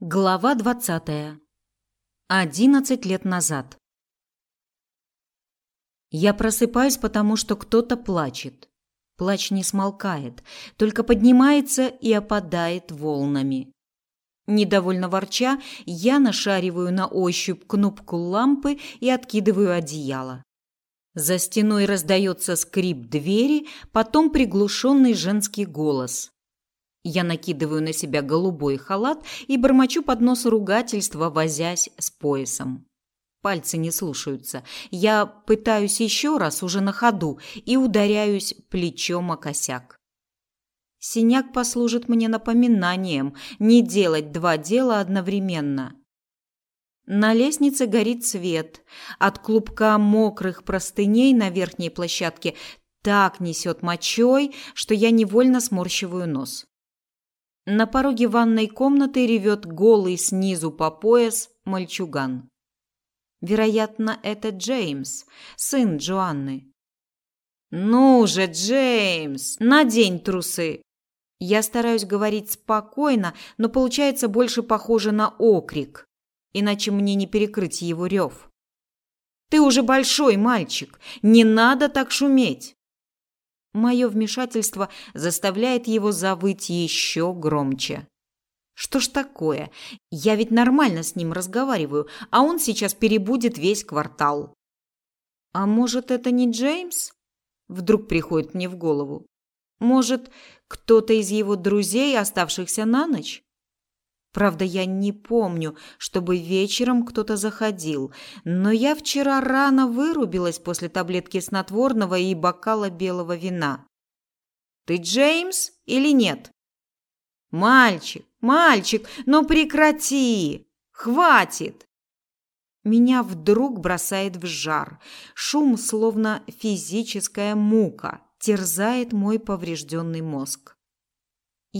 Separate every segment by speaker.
Speaker 1: Глава двадцатая. Одиннадцать лет назад. Я просыпаюсь, потому что кто-то плачет. Плач не смолкает, только поднимается и опадает волнами. Недовольно ворча, я нашариваю на ощупь кнопку лампы и откидываю одеяло. За стеной раздается скрип двери, потом приглушенный женский голос. Я накидываю на себя голубой халат и бормочу под нос ругательства, возясь с поясом. Пальцы не слушаются. Я пытаюсь еще раз уже на ходу и ударяюсь плечом о косяк. Синяк послужит мне напоминанием не делать два дела одновременно. На лестнице горит свет. От клубка мокрых простыней на верхней площадке так несет мочой, что я невольно сморщиваю нос. На пороге ванной комнаты ревет голый снизу по пояс мальчуган. Вероятно, это Джеймс, сын Джоанны. «Ну же, Джеймс, надень трусы!» Я стараюсь говорить спокойно, но получается больше похоже на окрик, иначе мне не перекрыть его рев. «Ты уже большой мальчик, не надо так шуметь!» Мое вмешательство заставляет его завыть еще громче. Что ж такое? Я ведь нормально с ним разговариваю, а он сейчас перебудет весь квартал. А может, это не Джеймс? Вдруг приходит мне в голову. Может, кто-то из его друзей, оставшихся на ночь? Правда, я не помню, чтобы вечером кто-то заходил, но я вчера рано вырубилась после таблетки снотворного и бокала белого вина. Ты Джеймс или нет? Мальчик, мальчик, ну прекрати! Хватит! Меня вдруг бросает в жар. Шум, словно физическая мука, терзает мой поврежденный мозг.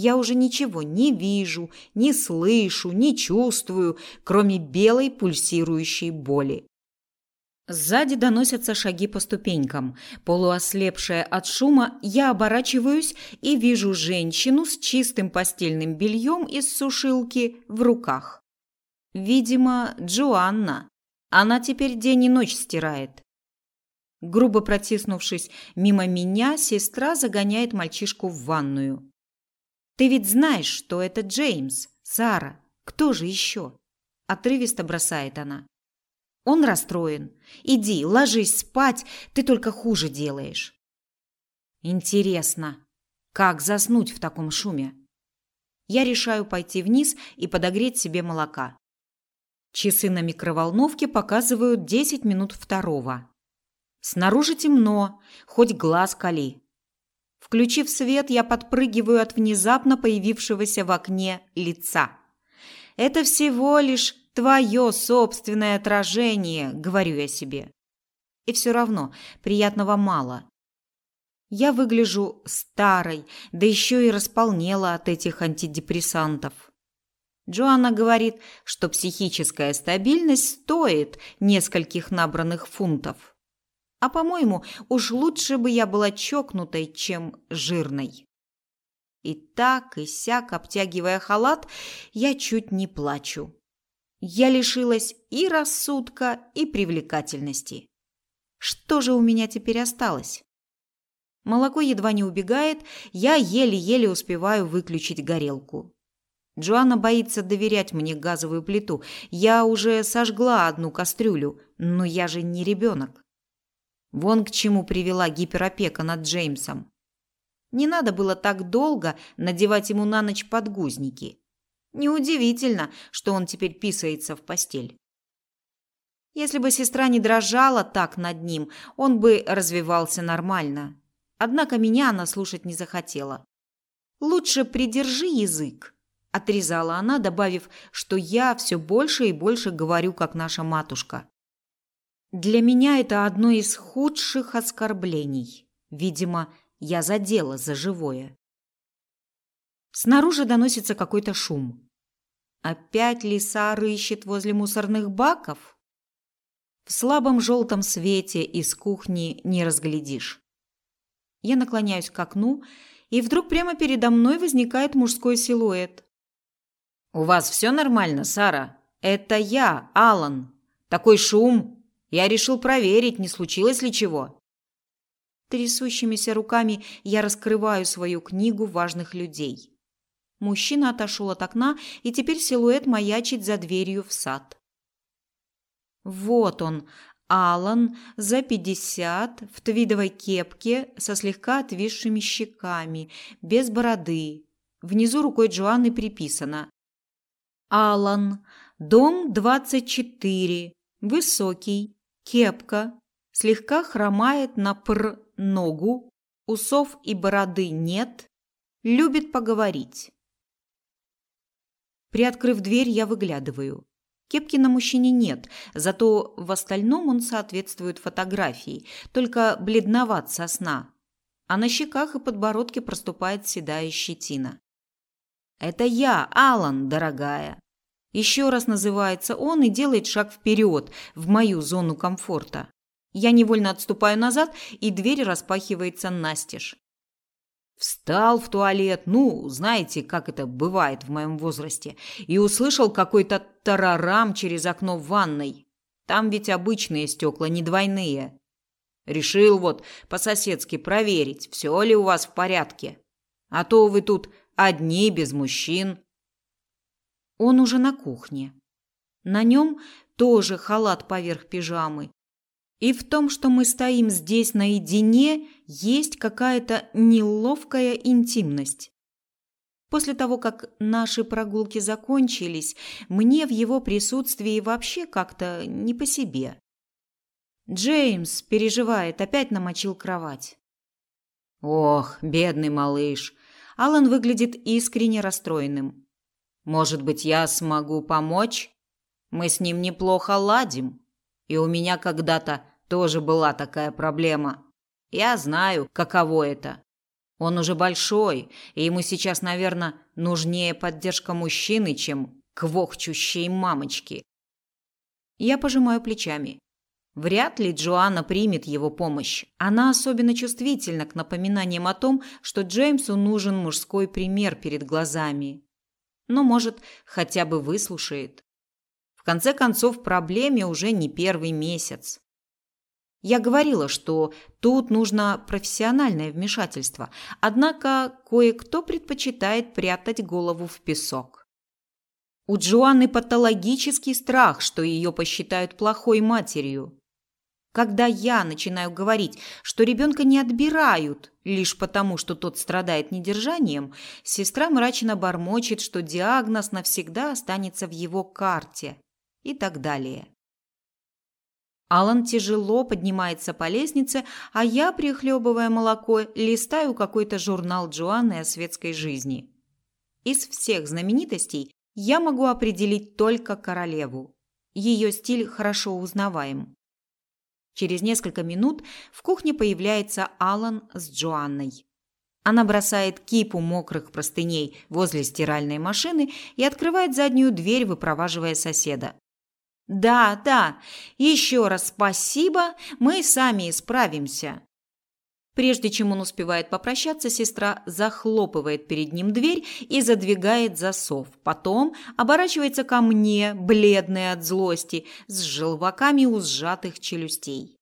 Speaker 1: Я уже ничего не вижу, не слышу, не чувствую, кроме белой пульсирующей боли. Сзади доносятся шаги по ступенькам. Полуослепшая от шума, я оборачиваюсь и вижу женщину с чистым постельным бельем из сушилки в руках. Видимо, Джоанна. Она теперь день и ночь стирает. Грубо протиснувшись мимо меня, сестра загоняет мальчишку в ванную. Ты ведь знаешь, что это Джеймс, Сара. Кто же еще? Отрывисто бросает она. Он расстроен. Иди, ложись спать, ты только хуже делаешь. Интересно, как заснуть в таком шуме? Я решаю пойти вниз и подогреть себе молока. Часы на микроволновке показывают 10 минут второго. Снаружи темно, хоть глаз кали. Включив свет, я подпрыгиваю от внезапно появившегося в окне лица. Это всего лишь твое собственное отражение, говорю я себе. И все равно приятного мало. Я выгляжу старой, да еще и располнела от этих антидепрессантов. Джоанна говорит, что психическая стабильность стоит нескольких набранных фунтов. А по-моему, уж лучше бы я была чокнутой, чем жирной. И так, и сяк, обтягивая халат, я чуть не плачу. Я лишилась и рассудка, и привлекательности. Что же у меня теперь осталось? Молоко едва не убегает, я еле-еле успеваю выключить горелку. Джоанна боится доверять мне газовую плиту. Я уже сожгла одну кастрюлю, но я же не ребенок. Вон к чему привела гиперопека над Джеймсом. Не надо было так долго надевать ему на ночь подгузники. Неудивительно, что он теперь писается в постель. Если бы сестра не дрожала так над ним, он бы развивался нормально. Однако меня она слушать не захотела. «Лучше придержи язык», – отрезала она, добавив, что я все больше и больше говорю, как наша матушка. Для меня это одно из худших оскорблений. Видимо, я задела за живое. Снаружи доносится какой-то шум. Опять лиса рыщет возле мусорных баков? В слабом желтом свете из кухни не разглядишь. Я наклоняюсь к окну, и вдруг прямо передо мной возникает мужской силуэт. У вас все нормально, Сара? Это я, Алан. Такой шум. Я решил проверить, не случилось ли чего. Трясущимися руками я раскрываю свою книгу важных людей. Мужчина отошел от окна, и теперь силуэт маячит за дверью в сад. Вот он, Алан, за пятьдесят, в твидовой кепке, со слегка отвисшими щеками, без бороды. Внизу рукой Джоанны приписано Алан, дом 24, высокий, кепка, слегка хромает на пр ногу, усов и бороды нет, любит поговорить. Приоткрыв дверь, я выглядываю. Кепки на мужчине нет, зато в остальном он соответствует фотографии, только бледноват со сна. А на щеках и подбородке проступает седая щетина. Это я, Алан, дорогая. Еще раз называется он и делает шаг вперед, в мою зону комфорта. Я невольно отступаю назад, и дверь распахивается настежь. Встал в туалет, ну, знаете, как это бывает в моем возрасте, и услышал какой-то тарарам через окно в ванной. Там ведь обычные стекла, не двойные. Решил вот по-соседски проверить, все ли у вас в порядке. А то вы тут одни без мужчин. Он уже на кухне. На нем тоже халат поверх пижамы, и в том, что мы стоим здесь наедине, есть какая-то неловкая интимность. После того, как наши прогулки закончились, мне в его присутствии вообще как-то не по себе. Джеймс переживает, опять намочил кровать. Ох, бедный малыш. Алан выглядит искренне расстроенным. Может быть, я смогу помочь? Мы с ним неплохо ладим. И у меня когда-то тоже была такая проблема. Я знаю, каково это. Он уже большой, и ему сейчас, наверное, нужнее поддержка мужчины, чем квохчущей мамочки. Я пожимаю плечами. Вряд ли Джоанна примет его помощь. Она особенно чувствительна к напоминаниям о том, что Джеймсу нужен мужской пример перед глазами. Но, может, хотя бы выслушает конце концов, проблеме уже не первый месяц. Я говорила, что тут нужно профессиональное вмешательство, однако кое-кто предпочитает прятать голову в песок. У Джоанны патологический страх, что ее посчитают плохой матерью. Когда я начинаю говорить, что ребенка не отбирают лишь потому, что тот страдает недержанием, сестра мрачно бормочет, что диагноз навсегда останется в его карте и так далее. Алан тяжело поднимается по лестнице, а я, прихлебывая молоко, листаю какой-то журнал Джоанны о светской жизни. Из всех знаменитостей я могу определить только королеву. Ее стиль хорошо узнаваем. Через несколько минут в кухне появляется Алан с Джоанной. Она бросает кипу мокрых простыней возле стиральной машины и открывает заднюю дверь, выпроваживая соседа. Да, да. Еще раз спасибо, мы сами справимся. Прежде чем он успевает попрощаться, сестра захлопывает перед ним дверь и задвигает засов. Потом оборачивается ко мне, бледная от злости, с желваками у сжатых челюстей.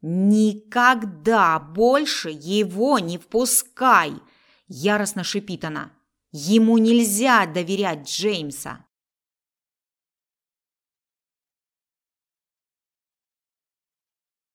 Speaker 1: «Никогда больше его не впускай!» – яростно шипит она. «Ему нельзя доверять Джеймса!»